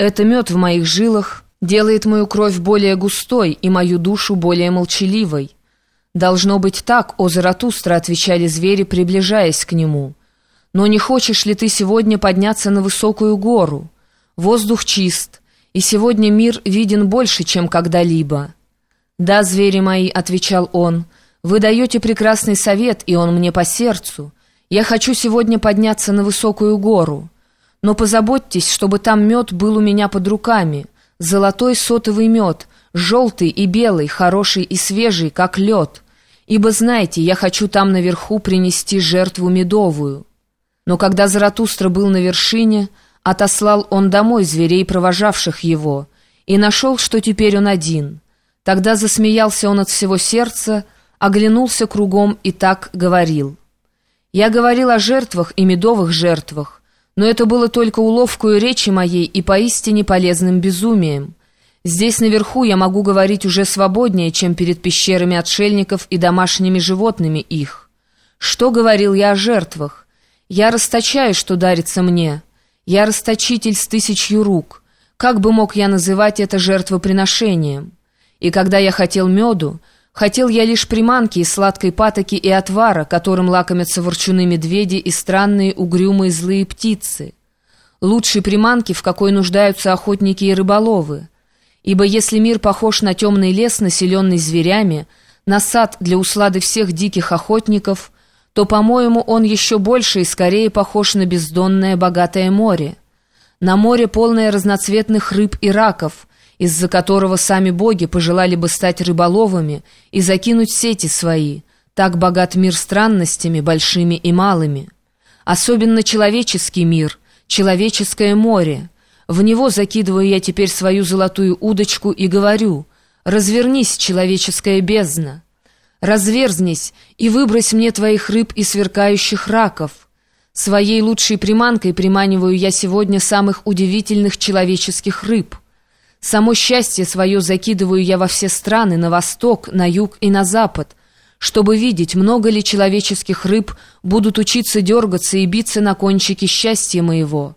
Это мед в моих жилах делает мою кровь более густой и мою душу более молчаливой. «Должно быть так, о Заратустра», — отвечали звери, приближаясь к нему. «Но не хочешь ли ты сегодня подняться на высокую гору? Воздух чист, и сегодня мир виден больше, чем когда-либо». «Да, звери мои», — отвечал он, — «вы даете прекрасный совет, и он мне по сердцу. Я хочу сегодня подняться на высокую гору. Но позаботьтесь, чтобы там мед был у меня под руками, золотой сотовый мед, желтый и белый, хороший и свежий, как лед. Ибо знаете, я хочу там наверху принести жертву медовую». Но когда Заратустра был на вершине, отослал он домой зверей, провожавших его, и нашел, что теперь он один — Тогда засмеялся он от всего сердца, оглянулся кругом и так говорил. «Я говорил о жертвах и медовых жертвах, но это было только уловкою речи моей и поистине полезным безумием. Здесь наверху я могу говорить уже свободнее, чем перед пещерами отшельников и домашними животными их. Что говорил я о жертвах? Я расточаю, что дарится мне. Я расточитель с тысячью рук. Как бы мог я называть это жертвоприношением?» И когда я хотел меду, хотел я лишь приманки из сладкой патоки и отвара, которым лакомятся ворчуны-медведи и странные угрюмые злые птицы. Лучшие приманки, в какой нуждаются охотники и рыболовы. Ибо если мир похож на темный лес, населенный зверями, на сад для услады всех диких охотников, то, по-моему, он еще больше и скорее похож на бездонное богатое море. На море, полное разноцветных рыб и раков, из-за которого сами боги пожелали бы стать рыболовами и закинуть сети свои. Так богат мир странностями, большими и малыми. Особенно человеческий мир, человеческое море. В него закидываю я теперь свою золотую удочку и говорю «Развернись, человеческая бездна! Разверзнись и выбрось мне твоих рыб и сверкающих раков!» Своей лучшей приманкой приманиваю я сегодня самых удивительных человеческих рыб — Само счастье свое закидываю я во все страны, на восток, на юг и на запад, чтобы видеть, много ли человеческих рыб будут учиться дергаться и биться на кончике счастья моего.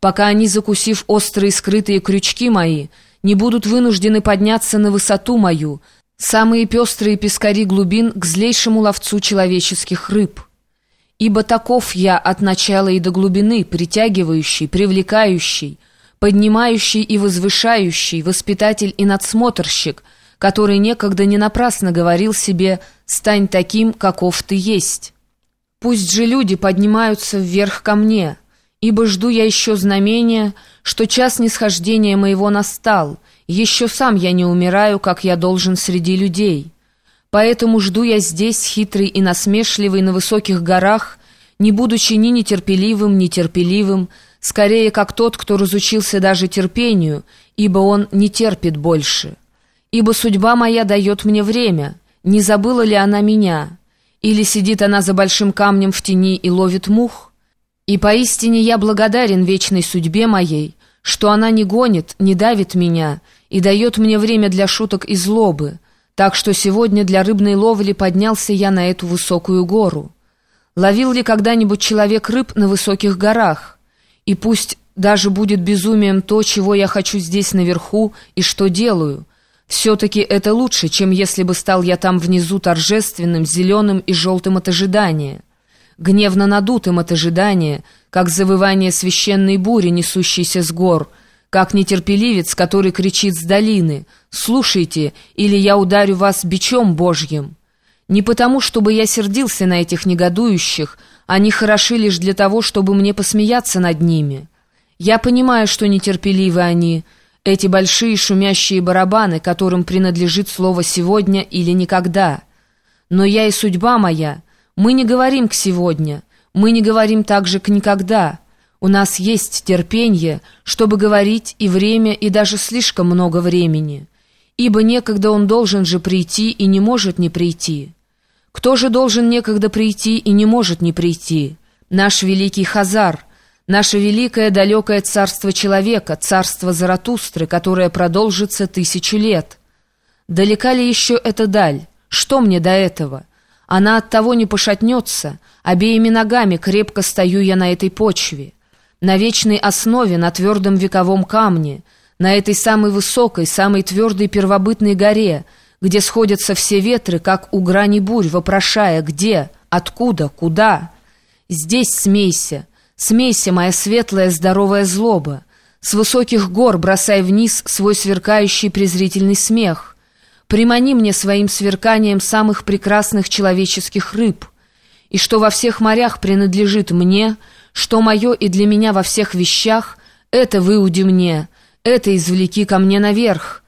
Пока они, закусив острые скрытые крючки мои, не будут вынуждены подняться на высоту мою, самые пестрые пескари глубин к злейшему ловцу человеческих рыб. Ибо таков я от начала и до глубины, притягивающий, привлекающий, поднимающий и возвышающий, воспитатель и надсмотрщик, который некогда не напрасно говорил себе «стань таким, каков ты есть». Пусть же люди поднимаются вверх ко мне, ибо жду я еще знамения, что час нисхождения моего настал, еще сам я не умираю, как я должен среди людей. Поэтому жду я здесь, хитрый и насмешливый, на высоких горах, не будучи ни нетерпеливым, ни терпеливым, скорее как тот, кто разучился даже терпению, ибо он не терпит больше. Ибо судьба моя дает мне время, не забыла ли она меня? Или сидит она за большим камнем в тени и ловит мух? И поистине я благодарен вечной судьбе моей, что она не гонит, не давит меня и дает мне время для шуток и злобы, так что сегодня для рыбной ловли поднялся я на эту высокую гору. Ловил ли когда-нибудь человек рыб на высоких горах? И пусть даже будет безумием то, чего я хочу здесь наверху и что делаю. Все-таки это лучше, чем если бы стал я там внизу торжественным, зеленым и желтым от ожидания. Гневно надутым от ожидания, как завывание священной бури, несущейся с гор, как нетерпеливец, который кричит с долины «Слушайте, или я ударю вас бичом Божьим». Не потому, чтобы я сердился на этих негодующих, они хороши лишь для того, чтобы мне посмеяться над ними. Я понимаю, что нетерпеливы они, эти большие шумящие барабаны, которым принадлежит слово «сегодня» или «никогда». Но я и судьба моя. Мы не говорим к «сегодня», мы не говорим также к «никогда». У нас есть терпение, чтобы говорить и время, и даже слишком много времени. Ибо некогда он должен же прийти и не может не прийти». Кто же должен некогда прийти и не может не прийти? Наш великий Хазар, наше великое далекое царство человека, царство Заратустры, которое продолжится тысячу лет. Далека ли еще эта даль? Что мне до этого? Она от того не пошатнется, обеими ногами крепко стою я на этой почве. на вечной основе, на твердом вековом камне, на этой самой высокой, самой твердой первобытной горе, где сходятся все ветры, как у грани бурь, вопрошая, где, откуда, куда. Здесь смейся, смейся, моя светлая здоровая злоба, с высоких гор бросай вниз свой сверкающий презрительный смех. Примани мне своим сверканием самых прекрасных человеческих рыб, и что во всех морях принадлежит мне, что мое и для меня во всех вещах, это выуди мне, это извлеки ко мне наверх,